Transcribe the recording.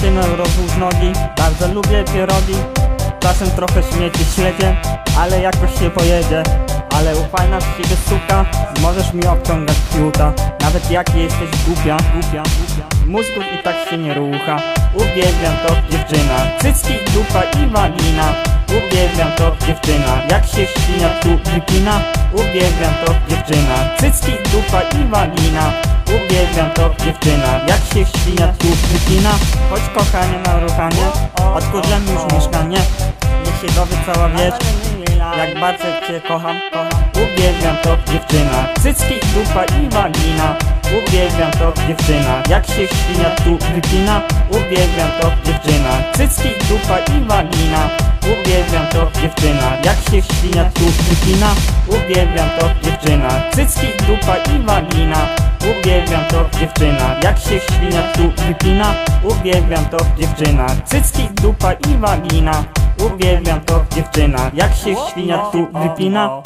pierogi Bardzo lubię pierogi. Czasem trochę śmieci śledzie Ale jakoś się pojedzie. Ale ufajna z ciebie suka Możesz mi obciągać piuta Nawet jak jesteś głupia, głupia, głupia. Mózgu i tak się nie rucha. Uwielbiam to dziewczyna. Cycki, dupa i wagina Uwielbiam to dziewczyna. Jak się świnia tu wypina Uwielbiam to dziewczyna. Cycki, dupa i wagina Uwielbiam to dziewczyna. Jak się świnia tu wypina Chodź kochanie na ruchanie. Odkurzymy już mieszkanie. Niech się dowie cała wieś. Jak bardzo cię kocham, kocham. Uwielbiam to dziewczyna. Cycki, dupa i wagina Uwielbiam to dziewczyna. Jak się świnia tu wypina Uwielbiam to dziewczyna. Cycki, dupa i wagina Uwielbiam to dziewczyna. Jak się świnia tu wypina Uwielbiam to dziewczyna. Cycki, dupa i wagina Uwielbiam to dziewczyna. Jak się świnia tu wypina. Uwielbiam to dziewczyna. Cycki, dupa i wagina. Uwielbiam to dziewczyna. Jak się świnia tu wypina